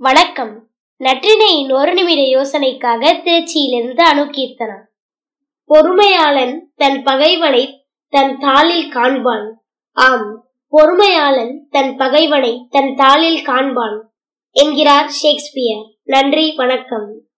வணக்கம். நற்றினையின் ஒரு நிமிட யோசனைக்காக திருச்சியிலிருந்து அணுகீர்த்தனா பொறுமையாளன் தன் பகைவனை தன் தாளில் காண்பான். ஆம் பொறுமையாளன் தன் பகைவனை தன் தாளில் காண்பான். என்கிறார் ஷேக்ஸ்பியர். நன்றி வணக்கம்.